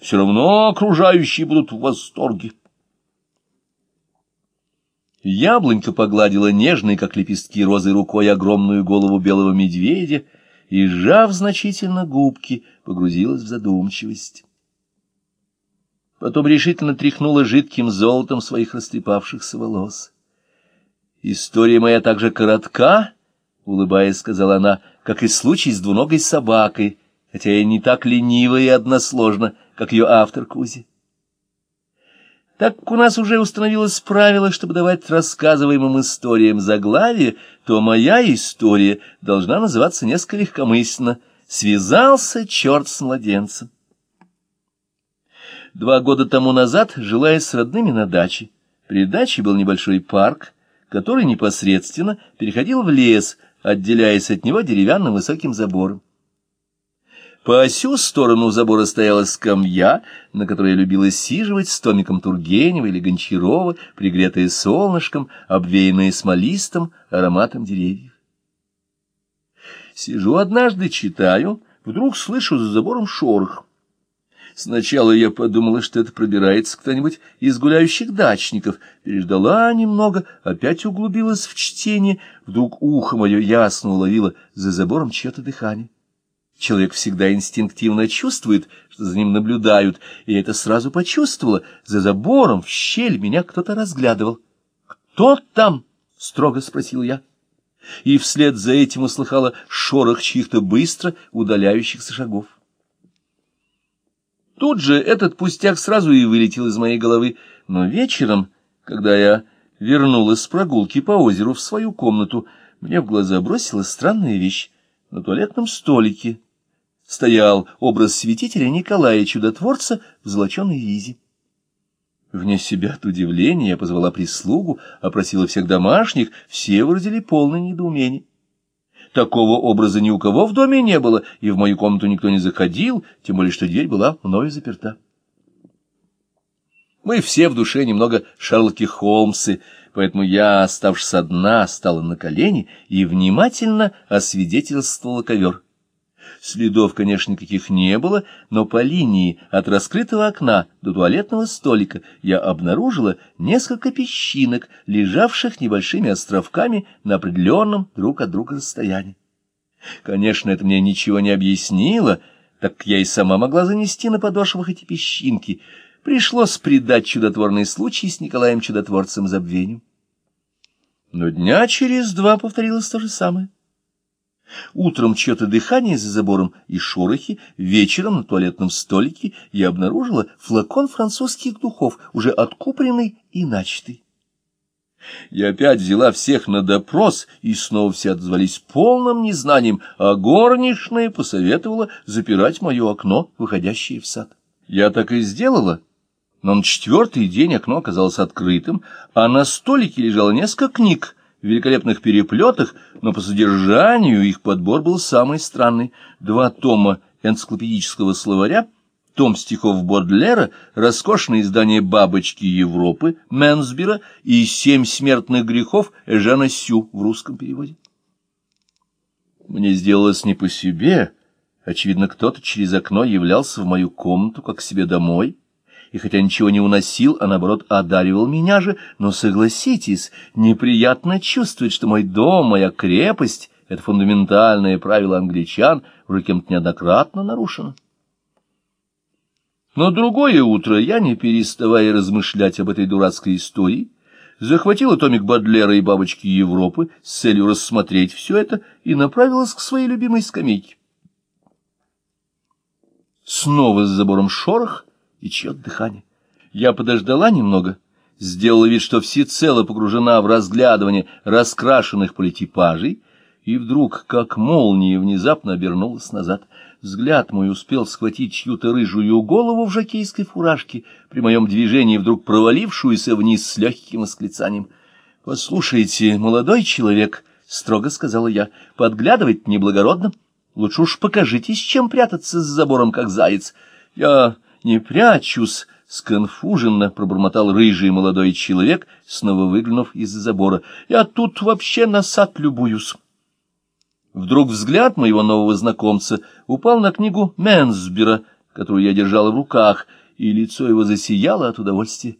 Все равно окружающие будут в восторге. Яблонька погладила нежной, как лепестки розы, рукой огромную голову белого медведя и, сжав значительно губки, погрузилась в задумчивость. Потом решительно тряхнула жидким золотом своих растрепавшихся волос. «История моя так же коротка, — улыбаясь, сказала она, — как и случай с двуногой собакой, хотя и не так ленива и односложна, как ее автор Кузи. Так как у нас уже установилось правило, чтобы давать рассказываемым историям заглавие, то моя история должна называться несколько легкомысленно «Связался черт с младенцем». Два года тому назад, желая с родными на даче, при даче был небольшой парк, который непосредственно переходил в лес, отделяясь от него деревянным высоким забором. По осю сторону забора стояла скамья, на которой я любила сиживать с томиком Тургенева или Гончарова, пригретая солнышком, обвеянная смолистым ароматом деревьев. Сижу однажды, читаю, вдруг слышу за забором шорох. Сначала я подумала, что это пробирается кто-нибудь из гуляющих дачников, переждала немного, опять углубилась в чтение, вдруг ухо мое ясно уловило за забором чье-то дыхание. Человек всегда инстинктивно чувствует, что за ним наблюдают, и это сразу почувствовала. За забором в щель меня кто-то разглядывал. «Кто там?» — строго спросил я. И вслед за этим услыхала шорох чьих-то быстро удаляющихся шагов. Тут же этот пустяк сразу и вылетел из моей головы, но вечером, когда я вернулась с прогулки по озеру в свою комнату, мне в глаза бросилась странная вещь. На туалетном столике стоял образ святителя Николая Чудотворца в золоченой ризе. Вне себя от удивления я позвала прислугу, опросила всех домашних, все выразили полное недоумение. Такого образа ни у кого в доме не было, и в мою комнату никто не заходил, тем более что дверь была мною заперта. Мы все в душе немного Шерлоки Холмсы, поэтому я, оставшись одна, стала на колени и внимательно освидетельствовала ковер. Следов, конечно, никаких не было, но по линии от раскрытого окна до туалетного столика я обнаружила несколько песчинок, лежавших небольшими островками на определенном друг от друга расстоянии. Конечно, это мне ничего не объяснило, так я и сама могла занести на подошвах эти песчинки. Пришлось придать чудотворный случай с Николаем Чудотворцем забвению. Но дня через два повторилось то же самое. Утром чье-то дыхание за забором и шорохи, вечером на туалетном столике я обнаружила флакон французских духов, уже откупленный и начатый. Я опять взяла всех на допрос, и снова все отзвались полным незнанием, а горничная посоветовала запирать мое окно, выходящее в сад. Я так и сделала, но на четвертый день окно оказалось открытым, а на столике лежало несколько книг, в великолепных переплетах, но по содержанию их подбор был самый странный. Два тома энциклопедического словаря, том стихов Бодлера, роскошное издание «Бабочки Европы» Менсбера и «Семь смертных грехов» Эжена Сю в русском переводе. Мне сделалось не по себе. Очевидно, кто-то через окно являлся в мою комнату, как к себе домой, и хотя ничего не уносил, а наоборот одаривал меня же, но согласитесь, неприятно чувствовать, что мой дом, моя крепость — это фундаментальное правило англичан, уже кем-то неоднократно нарушено. Но другое утро я, не переставая размышлять об этой дурацкой истории, захватила томик Бадлера и бабочки Европы с целью рассмотреть все это и направилась к своей любимой скамейке. Снова с забором шорох — и чье дыхание. Я подождала немного, сделала вид, что всецело погружена в разглядывание раскрашенных политипажей, и вдруг, как молния, внезапно обернулась назад. Взгляд мой успел схватить чью-то рыжую голову в жакейской фуражке, при моем движении вдруг провалившуюся вниз с легким восклицанием. — Послушайте, молодой человек, — строго сказала я, — подглядывать неблагородно. Лучше уж покажитесь, чем прятаться с забором, как заяц. Я не прячусь, — сконфуженно пробормотал рыжий молодой человек, снова выглянув из-за забора. — Я тут вообще на сад любуюсь. Вдруг взгляд моего нового знакомца упал на книгу Менсбера, которую я держала в руках, и лицо его засияло от удовольствия.